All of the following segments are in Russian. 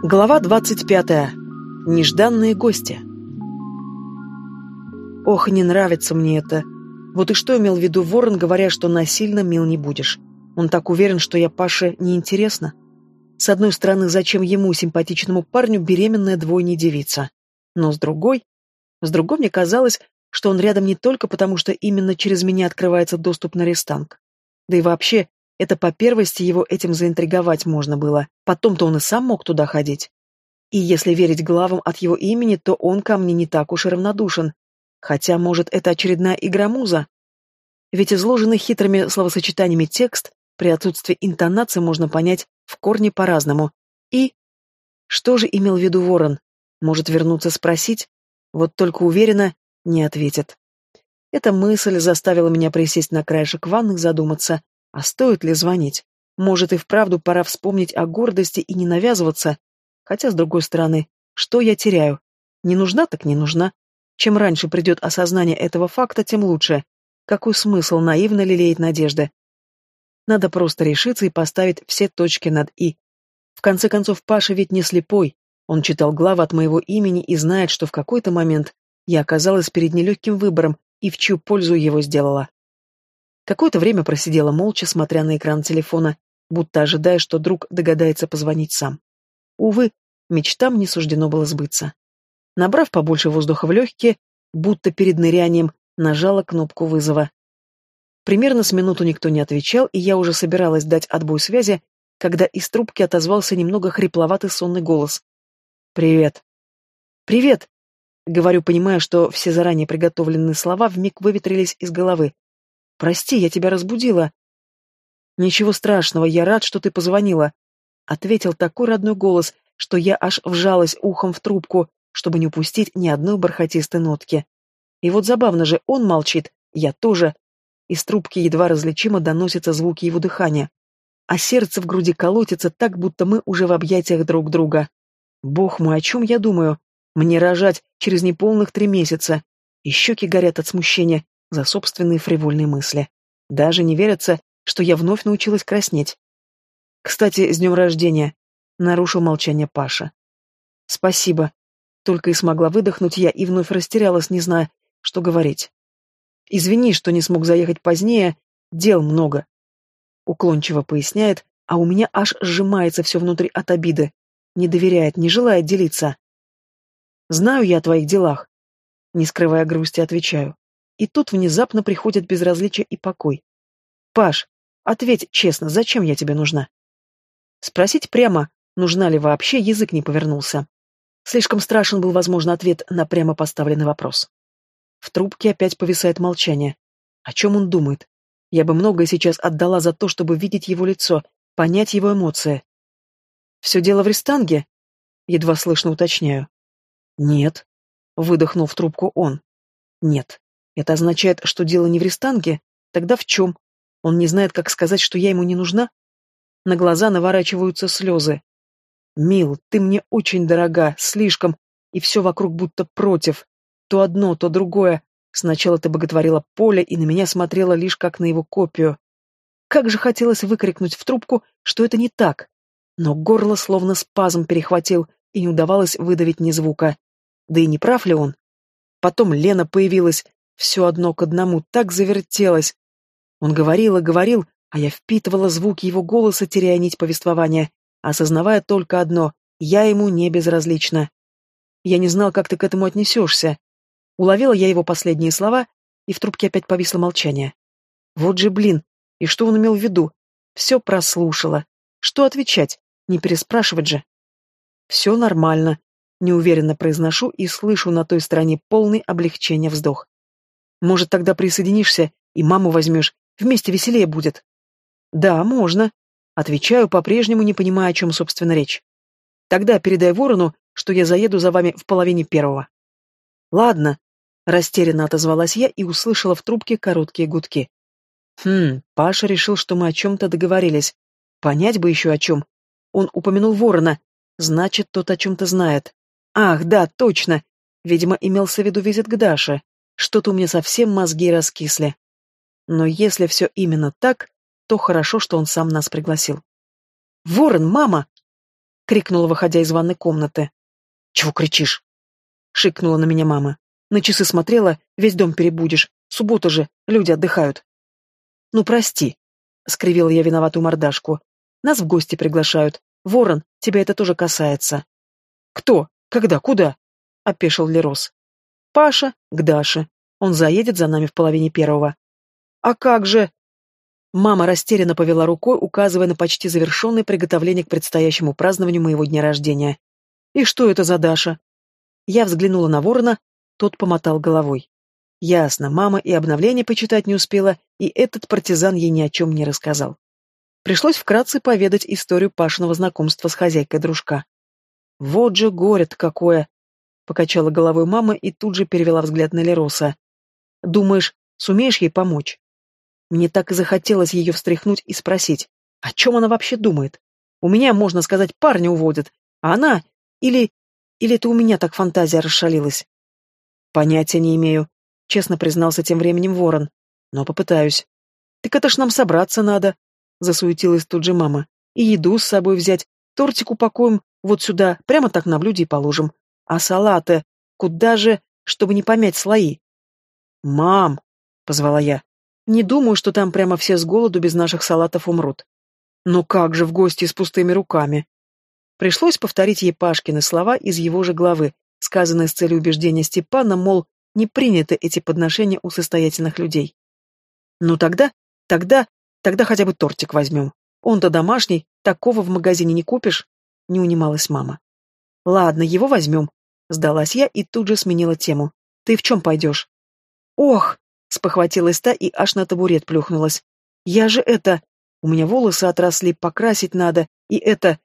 Глава 25. Нежданные гости. Ох, не нравится мне это. Вот и что имел в виду Ворон, говоря, что насильно мил не будешь. Он так уверен, что я Паше неинтересна. С одной стороны, зачем ему, симпатичному парню, беременная двойня девица? Но с другой... С другой мне казалось, что он рядом не только потому, что именно через меня открывается доступ на рестанг. Да и вообще, это по первости его этим заинтриговать можно было. Потом-то он и сам мог туда ходить. И если верить главам от его имени, то он ко мне не так уж и равнодушен. Хотя, может, это очередная игра муза? Ведь изложенный хитрыми словосочетаниями текст при отсутствии интонации можно понять в корне по-разному. И... Что же имел в виду Ворон? Может вернуться спросить? Вот только уверенно не ответит. Эта мысль заставила меня присесть на краешек ванны и задуматься, а стоит ли звонить? Может, и вправду пора вспомнить о гордости и не навязываться? Хотя, с другой стороны, что я теряю? Не нужна так не нужна. Чем раньше придет осознание этого факта, тем лучше. Какой смысл наивно лелеять надежды? Надо просто решиться и поставить все точки над «и». В конце концов, Паша ведь не слепой. Он читал главы от моего имени и знает, что в какой-то момент я оказалась перед нелегким выбором и в чью пользу его сделала. Какое-то время просидела молча, смотря на экран телефона, будто ожидая, что друг догадается позвонить сам. Увы, мечтам не суждено было сбыться. Набрав побольше воздуха в легкие, будто перед нырянием, нажала кнопку вызова. Примерно с минуту никто не отвечал, и я уже собиралась дать отбой связи, когда из трубки отозвался немного хрипловатый сонный голос. «Привет». «Привет», — говорю, понимая, что все заранее приготовленные слова вмиг выветрились из головы. Прости, я тебя разбудила. Ничего страшного, я рад, что ты позвонила. Ответил такой родной голос, что я аж вжалась ухом в трубку, чтобы не упустить ни одной бархатистой нотки. И вот забавно же, он молчит, я тоже. Из трубки едва различимо доносятся звуки его дыхания. А сердце в груди колотится так, будто мы уже в объятиях друг друга. Бог мой, о чем я думаю? Мне рожать через неполных три месяца. И щеки горят от смущения, за собственные фривольные мысли. Даже не верится, что я вновь научилась краснеть. Кстати, с днем рождения. Нарушил молчание Паша. Спасибо. Только и смогла выдохнуть я и вновь растерялась, не зная, что говорить. Извини, что не смог заехать позднее, дел много. Уклончиво поясняет, а у меня аж сжимается все внутри от обиды. Не доверяет, не желает делиться. Знаю я о твоих делах. Не скрывая грусти, отвечаю. И тут внезапно приходит безразличие и покой. «Паш, ответь честно, зачем я тебе нужна?» Спросить прямо, нужна ли вообще, язык не повернулся. Слишком страшен был, возможно, ответ на прямо поставленный вопрос. В трубке опять повисает молчание. О чем он думает? Я бы многое сейчас отдала за то, чтобы видеть его лицо, понять его эмоции. «Все дело в рестанге?» Едва слышно уточняю. «Нет», — выдохнул в трубку он. «Нет, это означает, что дело не в рестанге? Тогда в чем? Он не знает, как сказать, что я ему не нужна? На глаза наворачиваются слезы. «Мил, ты мне очень дорога, слишком, и все вокруг будто против. То одно, то другое. Сначала ты боготворила Поле и на меня смотрела лишь как на его копию. Как же хотелось выкрикнуть в трубку, что это не так. Но горло словно спазм перехватил, и не удавалось выдавить ни звука. Да и не прав ли он? Потом Лена появилась, все одно к одному так завертелось. Он говорил и говорил, а я впитывала звуки его голоса, теряя нить повествования, осознавая только одно — я ему не безразлична. Я не знал, как ты к этому отнесешься. Уловила я его последние слова, и в трубке опять повисло молчание. Вот же блин, и что он имел в виду? Все прослушала. Что отвечать? Не переспрашивать же. Все нормально, неуверенно произношу и слышу на той стороне полный облегчения вздох. Может, тогда присоединишься и маму возьмешь, вместе веселее будет. Да, можно. Отвечаю, по-прежнему не понимая, о чем, собственно, речь. Тогда передай ворону, что я заеду за вами в половине первого. Ладно, растерянно отозвалась я и услышала в трубке короткие гудки. Хм, Паша решил, что мы о чем-то договорились. Понять бы еще о чем. Он упомянул ворона. Значит, тот о чем-то знает. Ах, да, точно. Видимо, имелся в виду визит к Даше. Что-то у меня совсем мозги раскисли. Но если все именно так, то хорошо, что он сам нас пригласил. «Ворон, мама!» крикнула, выходя из ванной комнаты. «Чего кричишь?» — шикнула на меня мама. «На часы смотрела, весь дом перебудешь. Суббота же, люди отдыхают». «Ну, прости», — скривила я виноватую мордашку. «Нас в гости приглашают. Ворон, тебя это тоже касается». «Кто? Когда? Куда?» — опешил Лерос. «Паша, к Даше. Он заедет за нами в половине первого». «А как же?» Мама растерянно повела рукой, указывая на почти завершенное приготовление к предстоящему празднованию моего дня рождения. «И что это за Даша?» Я взглянула на ворона, тот помотал головой. Ясно, мама и обновление почитать не успела, и этот партизан ей ни о чем не рассказал. Пришлось вкратце поведать историю Пашиного знакомства с хозяйкой дружка. «Вот же горе-то какое!» — покачала головой мама и тут же перевела взгляд на Лероса. «Думаешь, сумеешь ей помочь?» Мне так и захотелось ее встряхнуть и спросить, о чем она вообще думает. У меня, можно сказать, парня уводят, а она... Или... Или это у меня так фантазия расшалилась? Понятия не имею, честно признался тем временем ворон. Но попытаюсь. Так это ж нам собраться надо, засуетилась тут же мама. И еду с собой взять, тортик упакуем вот сюда, прямо так на блюде и положим. А салаты? Куда же, чтобы не помять слои? «Мам!» — позвала я. «Не думаю, что там прямо все с голоду без наших салатов умрут. Но как же в гости с пустыми руками?» Пришлось повторить ей Пашкины слова из его же главы, сказанные с целью убеждения Степана, мол, не приняты эти подношения у состоятельных людей. «Ну тогда, тогда, тогда хотя бы тортик возьмем. Он-то домашний, такого в магазине не купишь?» — не унималась мама. «Ладно, его возьмем», — сдалась я и тут же сменила тему. «Ты в чем пойдешь?» «Ох!» — спохватилась та и аж на табурет плюхнулась. «Я же это... У меня волосы отросли, покрасить надо, и это...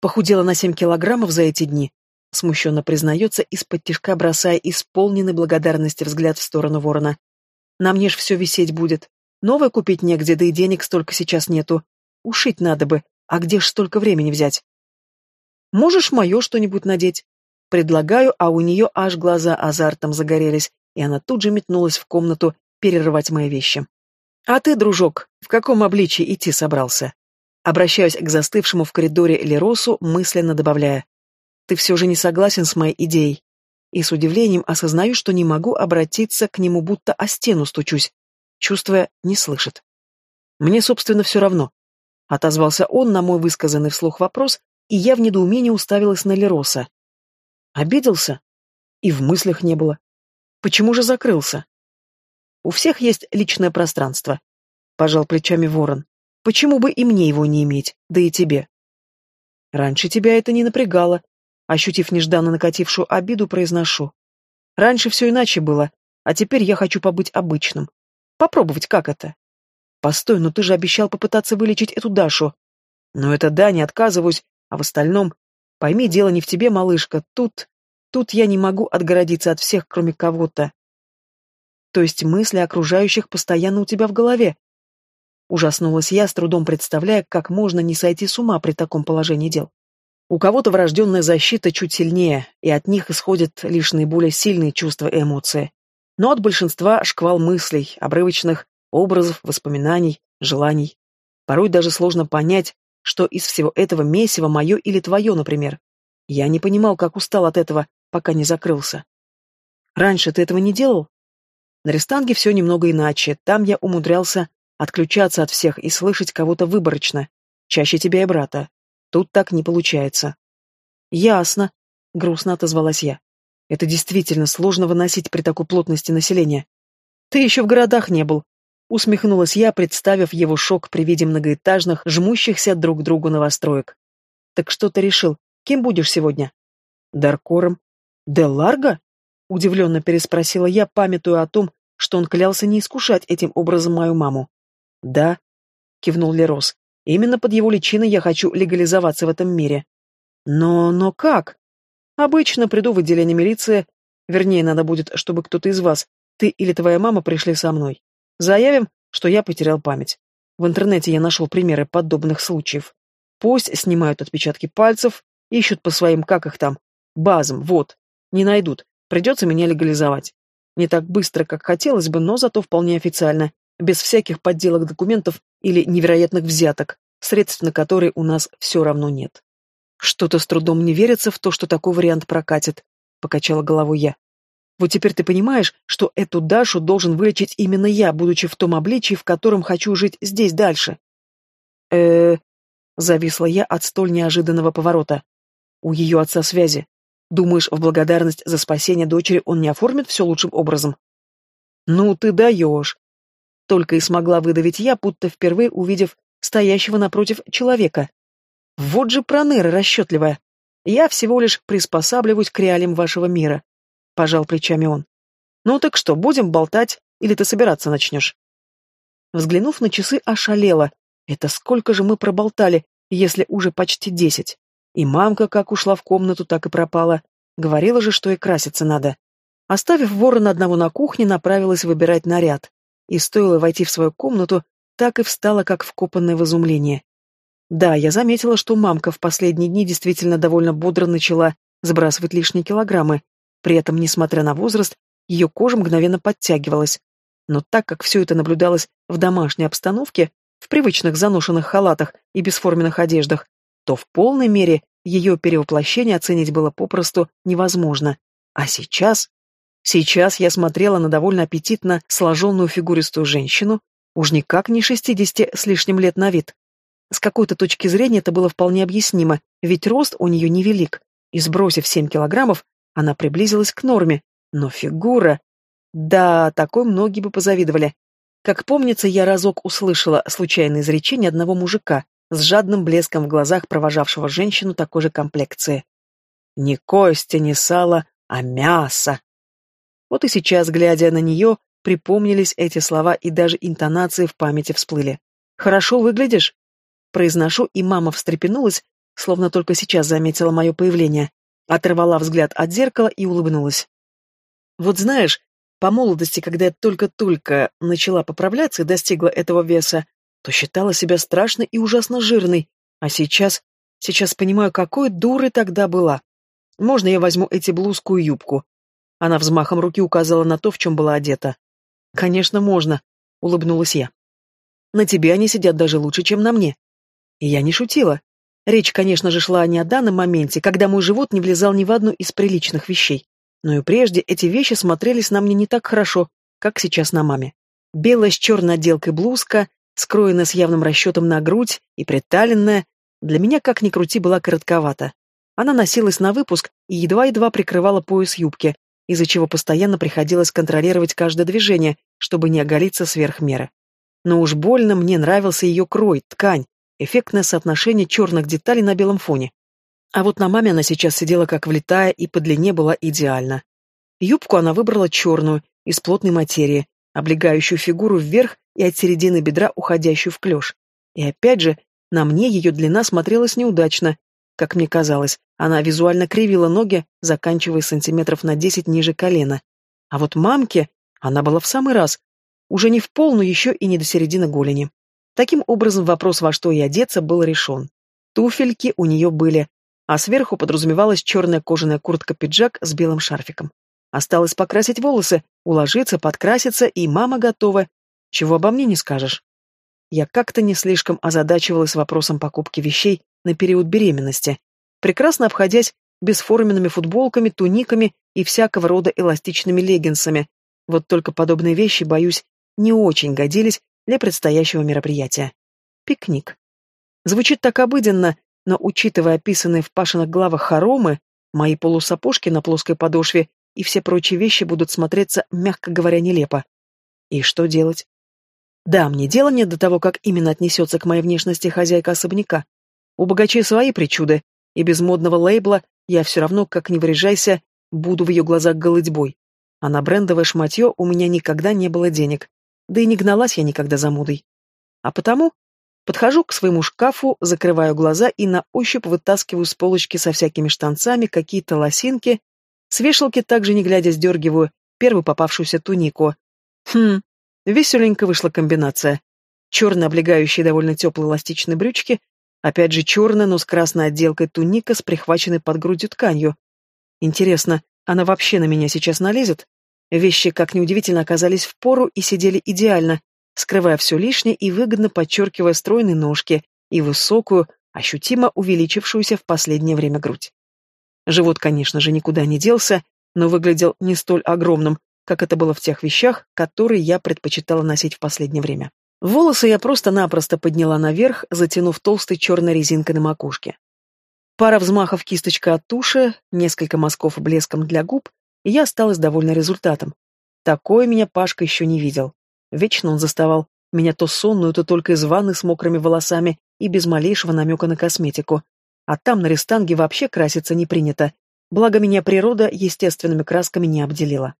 Похудела на семь килограммов за эти дни», — смущенно признается, из-под тишка бросая исполненный благодарности взгляд в сторону ворона. «На мне ж все висеть будет. Новое купить негде, да и денег столько сейчас нету. Ушить надо бы, а где ж столько времени взять?» «Можешь мое что-нибудь надеть?» Предлагаю, а у нее аж глаза азартом загорелись, и она тут же метнулась в комнату перерывать мои вещи. «А ты, дружок, в каком обличии идти собрался?» Обращаюсь к застывшему в коридоре Леросу, мысленно добавляя. «Ты все же не согласен с моей идеей?» И с удивлением осознаю, что не могу обратиться к нему, будто о стену стучусь, чувствуя, не слышит. «Мне, собственно, все равно», — отозвался он на мой высказанный вслух вопрос, и я в недоумении уставилась на Лероса. Обиделся? И в мыслях не было. Почему же закрылся? У всех есть личное пространство. Пожал плечами ворон. Почему бы и мне его не иметь, да и тебе? Раньше тебя это не напрягало. Ощутив нежданно накатившую обиду, произношу. Раньше все иначе было, а теперь я хочу побыть обычным. Попробовать, как это? Постой, но ты же обещал попытаться вылечить эту Дашу. Но это да, не отказываюсь, а в остальном... Пойми, дело не в тебе, малышка, тут... Тут я не могу отгородиться от всех, кроме кого-то. То есть мысли окружающих постоянно у тебя в голове. Ужаснулась я, с трудом представляя, как можно не сойти с ума при таком положении дел. У кого-то врожденная защита чуть сильнее, и от них исходят лишь наиболее сильные чувства и эмоции. Но от большинства шквал мыслей, обрывочных образов, воспоминаний, желаний. Порой даже сложно понять, что из всего этого месива мое или твое, например. Я не понимал, как устал от этого, пока не закрылся. Раньше ты этого не делал? На рестанге все немного иначе. Там я умудрялся отключаться от всех и слышать кого-то выборочно. Чаще тебя и брата. Тут так не получается. Ясно, грустно отозвалась я. Это действительно сложно выносить при такой плотности населения. Ты еще в городах не был. Усмехнулась я, представив его шок при виде многоэтажных, жмущихся друг к другу новостроек. Так что ты решил, кем будешь сегодня? Даркором. «Де Ларго?» — удивленно переспросила я, памятуя о том, что он клялся не искушать этим образом мою маму. «Да», — кивнул Лерос, — «именно под его личиной я хочу легализоваться в этом мире». «Но... но как?» «Обычно приду в отделение милиции, вернее, надо будет, чтобы кто-то из вас, ты или твоя мама, пришли со мной. Заявим, что я потерял память. В интернете я нашел примеры подобных случаев. Пусть снимают отпечатки пальцев, ищут по своим, как их там, базам, вот. Не найдут. Придется меня легализовать. Не так быстро, как хотелось бы, но зато вполне официально, без всяких подделок документов или невероятных взяток, средств на которые у нас все равно нет. Что-то с трудом не верится в то, что такой вариант прокатит, покачала головой я. Вот теперь ты понимаешь, что эту Дашу должен вылечить именно я, будучи в том обличии, в котором хочу жить здесь дальше. э зависла я от столь неожиданного поворота. У ее отца связи. Думаешь, в благодарность за спасение дочери он не оформит все лучшим образом? Ну ты даешь. Только и смогла выдавить я, будто впервые увидев стоящего напротив человека. Вот же проныра расчетливая. Я всего лишь приспосабливаюсь к реалиям вашего мира пожал плечами он. Ну так что, будем болтать, или ты собираться начнешь? Взглянув на часы, ошалела. Это сколько же мы проболтали, если уже почти десять? И мамка как ушла в комнату, так и пропала. Говорила же, что и краситься надо. Оставив ворона одного на кухне, направилась выбирать наряд. И стоило войти в свою комнату, так и встала, как вкопанное в изумление. Да, я заметила, что мамка в последние дни действительно довольно бодро начала сбрасывать лишние килограммы, при этом, несмотря на возраст, ее кожа мгновенно подтягивалась. Но так как все это наблюдалось в домашней обстановке, в привычных заношенных халатах и бесформенных одеждах, то в полной мере ее перевоплощение оценить было попросту невозможно. А сейчас... Сейчас я смотрела на довольно аппетитно сложенную фигуристую женщину, уж никак не шестидесяти с лишним лет на вид. С какой-то точки зрения это было вполне объяснимо, ведь рост у нее невелик, и сбросив семь килограммов, она приблизилась к норме, но фигура... Да, такой многие бы позавидовали. Как помнится, я разок услышала случайное изречение одного мужика с жадным блеском в глазах провожавшего женщину такой же комплекции. «Не кости, не сало, а мясо!» Вот и сейчас, глядя на нее, припомнились эти слова и даже интонации в памяти всплыли. «Хорошо выглядишь?» Произношу, и мама встрепенулась, словно только сейчас заметила мое появление. Оторвала взгляд от зеркала и улыбнулась. Вот знаешь, по молодости, когда я только-только начала поправляться и достигла этого веса, то считала себя страшно и ужасно жирной, а сейчас... Сейчас понимаю, какой дурой тогда была. Можно я возьму эти блузку и юбку? Она взмахом руки указала на то, в чем была одета. Конечно, можно, улыбнулась я. На тебе они сидят даже лучше, чем на мне. И я не шутила. Речь, конечно же, шла не о данном моменте, когда мой живот не влезал ни в одну из приличных вещей. Но и прежде эти вещи смотрелись на мне не так хорошо, как сейчас на маме. Белая с черной отделкой блузка, скроенная с явным расчетом на грудь и приталенная, для меня, как ни крути, была коротковата. Она носилась на выпуск и едва-едва прикрывала пояс юбки, из-за чего постоянно приходилось контролировать каждое движение, чтобы не оголиться сверх меры. Но уж больно мне нравился ее крой, ткань, эффектное соотношение черных деталей на белом фоне. А вот на маме она сейчас сидела как влитая и по длине была идеальна. Юбку она выбрала черную, из плотной материи, облегающую фигуру вверх и от середины бедра уходящую в клеш. И опять же, на мне ее длина смотрелась неудачно. Как мне казалось, она визуально кривила ноги, заканчивая сантиметров на десять ниже колена. А вот мамке она была в самый раз, уже не в пол, но еще и не до середины голени. Таким образом, вопрос, во что ей одеться, был решен. Туфельки у нее были, а сверху подразумевалась черная кожаная куртка-пиджак с белым шарфиком. Осталось покрасить волосы, уложиться, подкраситься, и мама готова. Чего обо мне не скажешь. Я как-то не слишком озадачивалась вопросом покупки вещей на период беременности, прекрасно обходясь бесформенными футболками, туниками и всякого рода эластичными леггинсами. Вот только подобные вещи, боюсь, не очень годились для предстоящего мероприятия. Пикник. Звучит так обыденно, но, учитывая описанные в Пашиных главах хоромы, мои полусапожки на плоской подошве и все прочие вещи будут смотреться, мягко говоря, нелепо. И что делать? Да, мне дело нет до того, как именно отнесется к моей внешности хозяйка особняка. У богачей свои причуды, и без модного лейбла я все равно, как ни выряжайся, буду в ее глазах голытьбой. А на брендовое шматье у меня никогда не было денег да и не гналась я никогда за модой. А потому подхожу к своему шкафу, закрываю глаза и на ощупь вытаскиваю с полочки со всякими штанцами какие-то лосинки, с вешалки также не глядя сдергиваю первую попавшуюся тунику. Хм, веселенько вышла комбинация. Черные облегающие довольно теплые эластичные брючки, опять же черная, но с красной отделкой туника с прихваченной под грудью тканью. Интересно, она вообще на меня сейчас налезет? Вещи, как неудивительно, оказались в пору и сидели идеально, скрывая все лишнее и выгодно подчеркивая стройные ножки и высокую, ощутимо увеличившуюся в последнее время грудь. Живот, конечно же, никуда не делся, но выглядел не столь огромным, как это было в тех вещах, которые я предпочитала носить в последнее время. Волосы я просто-напросто подняла наверх, затянув толстой черной резинкой на макушке. Пара взмахов кисточка от туши, несколько мазков блеском для губ, и я осталась довольна результатом. Такое меня Пашка еще не видел. Вечно он заставал меня то сонную, то только из ванны с мокрыми волосами и без малейшего намека на косметику. А там на рестанге вообще краситься не принято. Благо меня природа естественными красками не обделила.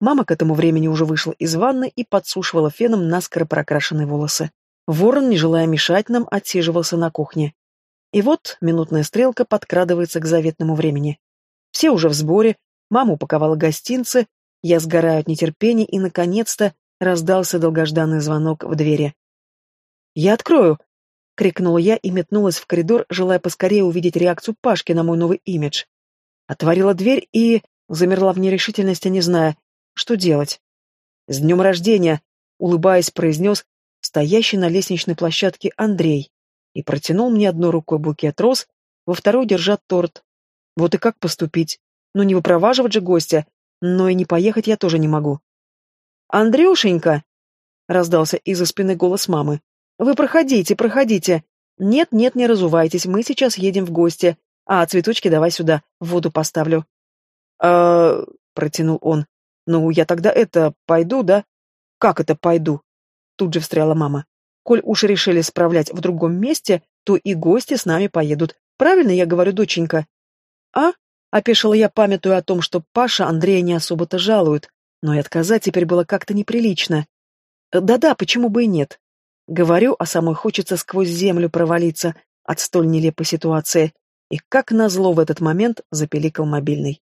Мама к этому времени уже вышла из ванны и подсушивала феном наскоро прокрашенные волосы. Ворон, не желая мешать нам, отсиживался на кухне. И вот минутная стрелка подкрадывается к заветному времени. Все уже в сборе, мама упаковала гостинцы, я сгораю от нетерпения, и, наконец-то, раздался долгожданный звонок в двери. «Я открою!» — крикнула я и метнулась в коридор, желая поскорее увидеть реакцию Пашки на мой новый имидж. Отворила дверь и замерла в нерешительности, не зная, что делать. «С днем рождения!» — улыбаясь, произнес стоящий на лестничной площадке Андрей и протянул мне одной рукой букет роз, во второй держа торт. Вот и как поступить? Ну не выпроваживать же гостя, но и не поехать я тоже не могу. «Андрюшенька!» — раздался из-за спины голос мамы. «Вы проходите, проходите. Нет-нет, не разувайтесь, мы сейчас едем в гости. А, цветочки давай сюда, в воду поставлю». «А...» — протянул он. «Ну, я тогда это, пойду, да?» «Как это пойду?» Тут же встряла мама. «Коль уж решили справлять в другом месте, то и гости с нами поедут. Правильно я говорю, доченька?» «А?» — опешила я, памятуя о том, что Паша Андрея не особо-то жалует, но и отказать теперь было как-то неприлично. Да-да, почему бы и нет? Говорю, а самой хочется сквозь землю провалиться от столь нелепой ситуации. И как назло в этот момент запеликал мобильный.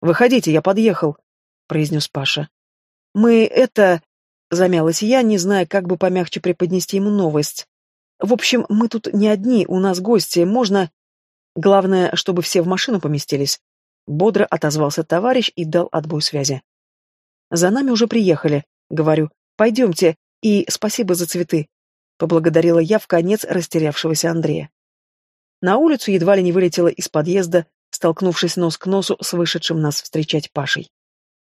«Выходите, я подъехал», — произнес Паша. «Мы это...» — замялась я, не зная, как бы помягче преподнести ему новость. «В общем, мы тут не одни, у нас гости, можно...» «Главное, чтобы все в машину поместились», — бодро отозвался товарищ и дал отбой связи. За нами уже приехали, говорю. Пойдемте, и спасибо за цветы. Поблагодарила я в конец растерявшегося Андрея. На улицу едва ли не вылетела из подъезда, столкнувшись нос к носу с вышедшим нас встречать Пашей.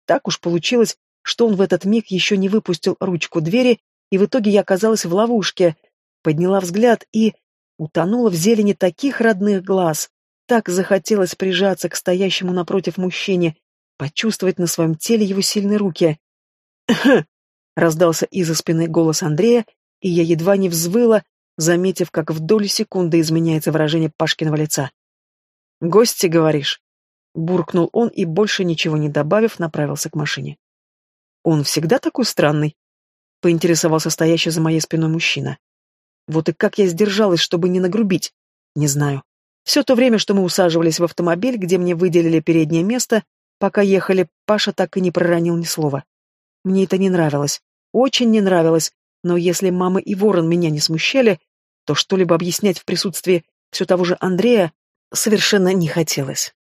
Так уж получилось, что он в этот миг еще не выпустил ручку двери, и в итоге я оказалась в ловушке, подняла взгляд и утонула в зелени таких родных глаз. Так захотелось прижаться к стоящему напротив мужчине, почувствовать на своем теле его сильные руки. раздался из-за спины голос Андрея, и я едва не взвыла, заметив, как в долю секунды изменяется выражение Пашкиного лица. «Гости, говоришь?» Буркнул он и, больше ничего не добавив, направился к машине. «Он всегда такой странный?» Поинтересовался стоящий за моей спиной мужчина. Вот и как я сдержалась, чтобы не нагрубить, не знаю. Все то время, что мы усаживались в автомобиль, где мне выделили переднее место, Пока ехали, Паша так и не проронил ни слова. Мне это не нравилось. Очень не нравилось, но если мама и ворон меня не смущали, то что-либо объяснять в присутствии все того же Андрея совершенно не хотелось.